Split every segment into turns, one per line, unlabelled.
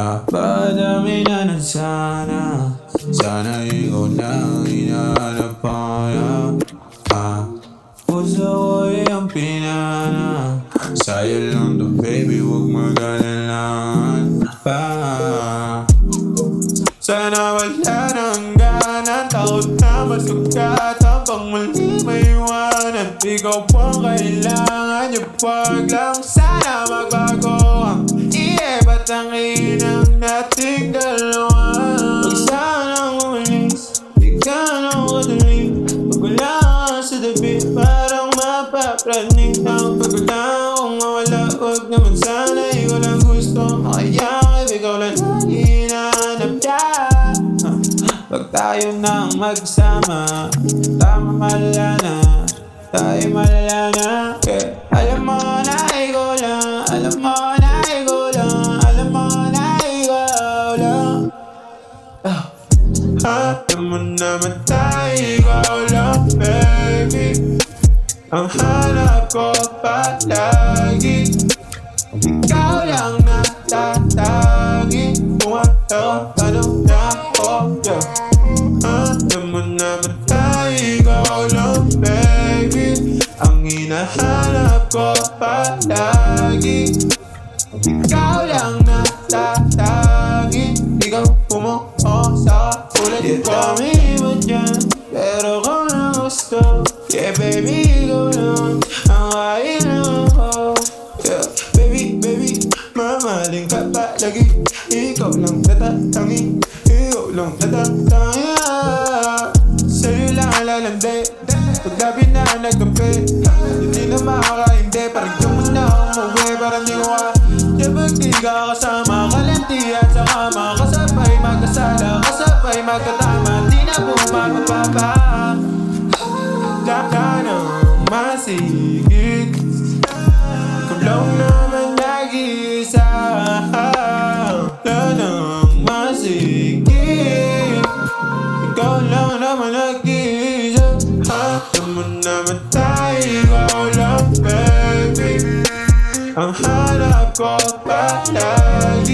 Napadami na sana Sana ikaw lang hinahanap kaya ah, Puso ko yung pinana Sa'yo lang to baby, huwag mag-alalaan pa. Sana wala nang gana Takot na masugat Habang muli may iwanan. Ikaw po ang kailangan Yung wag lang sana magbago Ang ba't ang inang nating dalawa. Huwag sanang umalis. Di ka na madaling Pag wala ka sa tabi Parang mapapraning Tang pag wala. Akong mawala Huwag naman sana ikaw lang gusto. Kaya ikaw lang lagi hinahanap niya. Pag tayo nang magsama. Tama malala. Na Tayo malala. na yeah. Alam mo naman tayo ikaw lang baby. Ang hanap ko palagi. Ikaw lang natatagi Kung ano ano na ako yeah. Alam mo naman tayo ikaw baby. Ang hinahanap ko palagi. Ikaw ko Kami dyan Pero kung na gusto Yeah baby ikaw lang Ang kailangan ko Yeah baby baby Mamaling ka palagi Ikaw lang natatangi Ikaw lang natatangi Sa'yo lang alalandi Paglabi na nagkampi Hindi na makakaindi Parang di mo na umuwi Parang di ko ka Kapag di ka kasama magkatama Di na bumababa Kaka ng masigit Ikaw lang naman nag-isa Kaka ng masigit ikaw lang naman nag-iisa Alam mo naman tayo Ikaw lang baby. Ang hanap ko palagi Ikaw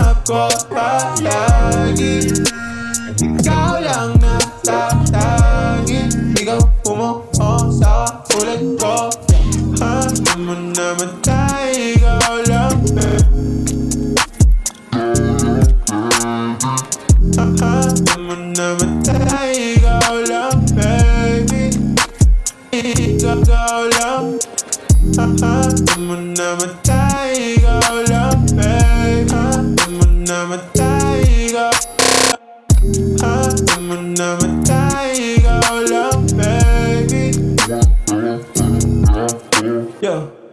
hinahanap ko palagi ikaw lang natatagi Ikaw pumuho sa ulit ko Alam mo naman tayo Ikaw lang eh. Alam mo baby Ikaw lang Alam mo